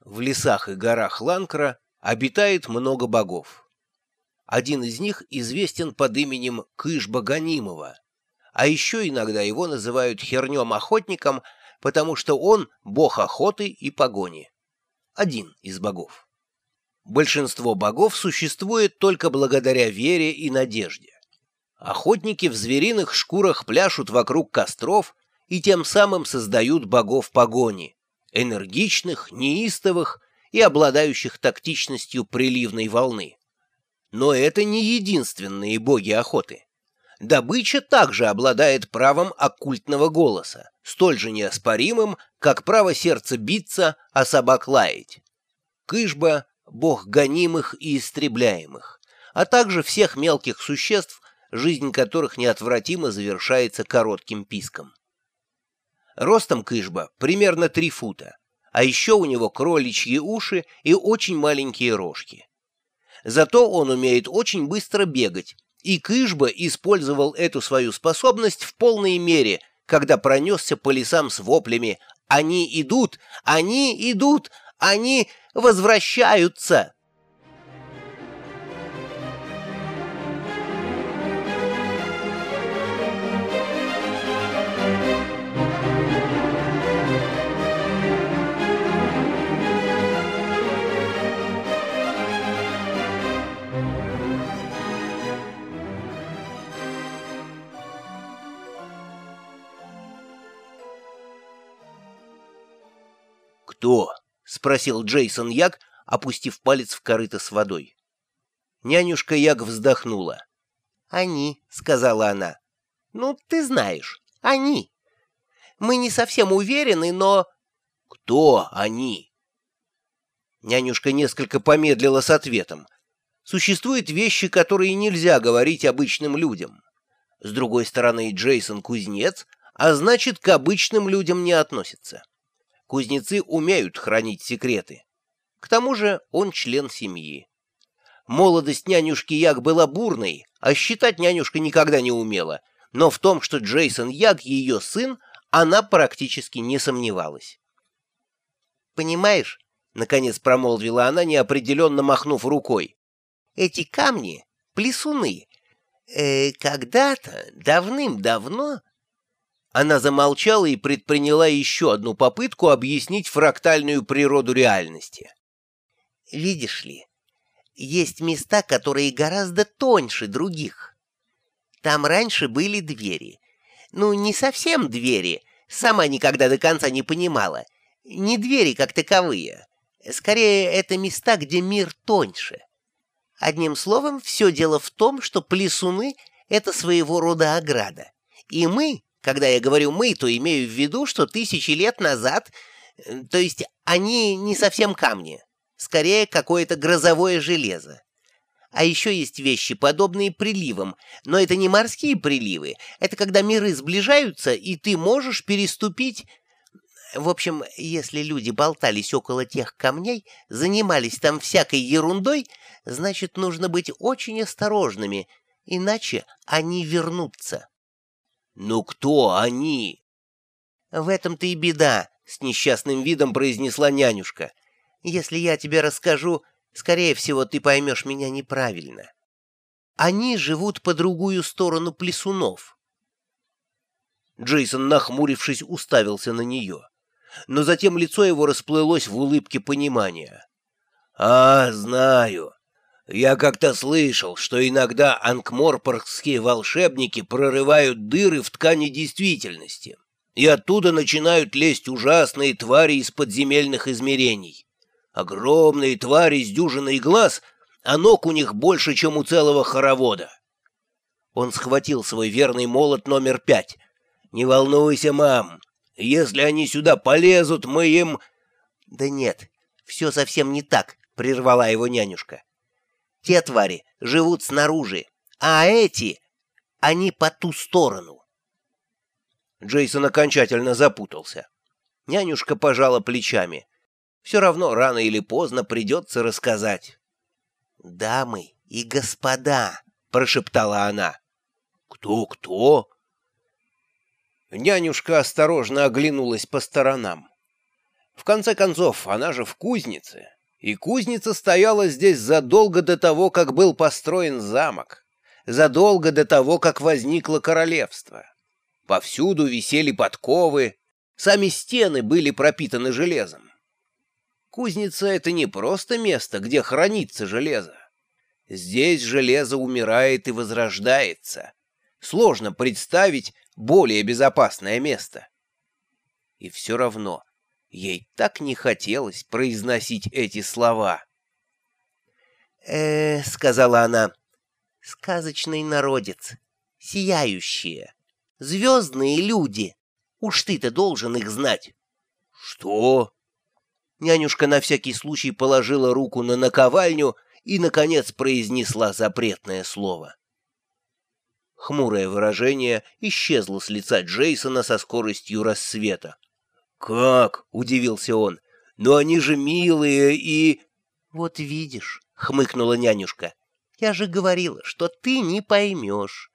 В лесах и горах Ланкра обитает много богов. Один из них известен под именем Кыш-Баганимова, а еще иногда его называют Хернем-охотником, потому что он бог охоты и погони. Один из богов. Большинство богов существует только благодаря вере и надежде. Охотники в звериных шкурах пляшут вокруг костров и тем самым создают богов погони, энергичных, неистовых и обладающих тактичностью приливной волны. Но это не единственные боги охоты. Добыча также обладает правом оккультного голоса, столь же неоспоримым, как право сердца биться, а собак лаять. Кышба — бог гонимых и истребляемых, а также всех мелких существ, жизнь которых неотвратимо завершается коротким писком. Ростом Кышба примерно 3 фута, а еще у него кроличьи уши и очень маленькие рожки. Зато он умеет очень быстро бегать, и Кышба использовал эту свою способность в полной мере, когда пронесся по лесам с воплями «Они идут! Они идут! Они возвращаются!» «Кто?» — спросил Джейсон Як, опустив палец в корыто с водой. Нянюшка Як вздохнула. «Они», — сказала она. «Ну, ты знаешь, они. Мы не совсем уверены, но...» «Кто они?» Нянюшка несколько помедлила с ответом. Существуют вещи, которые нельзя говорить обычным людям. С другой стороны, Джейсон кузнец, а значит, к обычным людям не относится. Кузнецы умеют хранить секреты. К тому же он член семьи. Молодость нянюшки Як была бурной, а считать нянюшка никогда не умела, но в том, что Джейсон Як ее сын, она практически не сомневалась. «Понимаешь», — наконец промолвила она, неопределенно махнув рукой, — «эти камни — плесуны. Э, Когда-то, давным-давно, она замолчала и предприняла еще одну попытку объяснить фрактальную природу реальности. «Видишь ли, есть места, которые гораздо тоньше других. Там раньше были двери. Ну, не совсем двери, сама никогда до конца не понимала. Не двери как таковые. Скорее, это места, где мир тоньше. Одним словом, все дело в том, что плесуны — это своего рода ограда. И мы, когда я говорю «мы», то имею в виду, что тысячи лет назад, э, то есть они не совсем камни, скорее какое-то грозовое железо. А еще есть вещи, подобные приливам, но это не морские приливы, это когда миры сближаются, и ты можешь переступить... В общем, если люди болтались около тех камней, занимались там всякой ерундой, значит, нужно быть очень осторожными, иначе они вернутся. «Ну кто они?» «В этом-то и беда», — с несчастным видом произнесла нянюшка. «Если я тебе расскажу, скорее всего, ты поймешь меня неправильно. Они живут по другую сторону плесунов». Джейсон, нахмурившись, уставился на нее. Но затем лицо его расплылось в улыбке понимания. «А, знаю. Я как-то слышал, что иногда анкморпоргские волшебники прорывают дыры в ткани действительности, и оттуда начинают лезть ужасные твари из подземельных измерений. Огромные твари с дюжиной глаз, а ног у них больше, чем у целого хоровода. Он схватил свой верный молот номер пять. «Не волнуйся, мам, если они сюда полезут, мы им...» «Да нет, все совсем не так», — прервала его нянюшка. Те твари живут снаружи, а эти, они по ту сторону. Джейсон окончательно запутался. Нянюшка пожала плечами. Все равно рано или поздно придется рассказать. «Дамы и господа», — прошептала она. «Кто-кто?» Нянюшка осторожно оглянулась по сторонам. В конце концов, она же в кузнице. И кузница стояла здесь задолго до того, как был построен замок, задолго до того, как возникло королевство. Повсюду висели подковы, сами стены были пропитаны железом. Кузница — это не просто место, где хранится железо. Здесь железо умирает и возрождается. Сложно представить более безопасное место. И все равно ей так не хотелось произносить эти слова. «Э, — сказала она, — сказочный народец, сияющие, звездные люди. Уж ты-то должен их знать. — Что? Нянюшка на всякий случай положила руку на наковальню и, наконец, произнесла запретное слово. Хмурое выражение исчезло с лица Джейсона со скоростью рассвета. «Как?» — удивился он. «Но они же милые и...» «Вот видишь», — хмыкнула нянюшка, — «я же говорила, что ты не поймешь.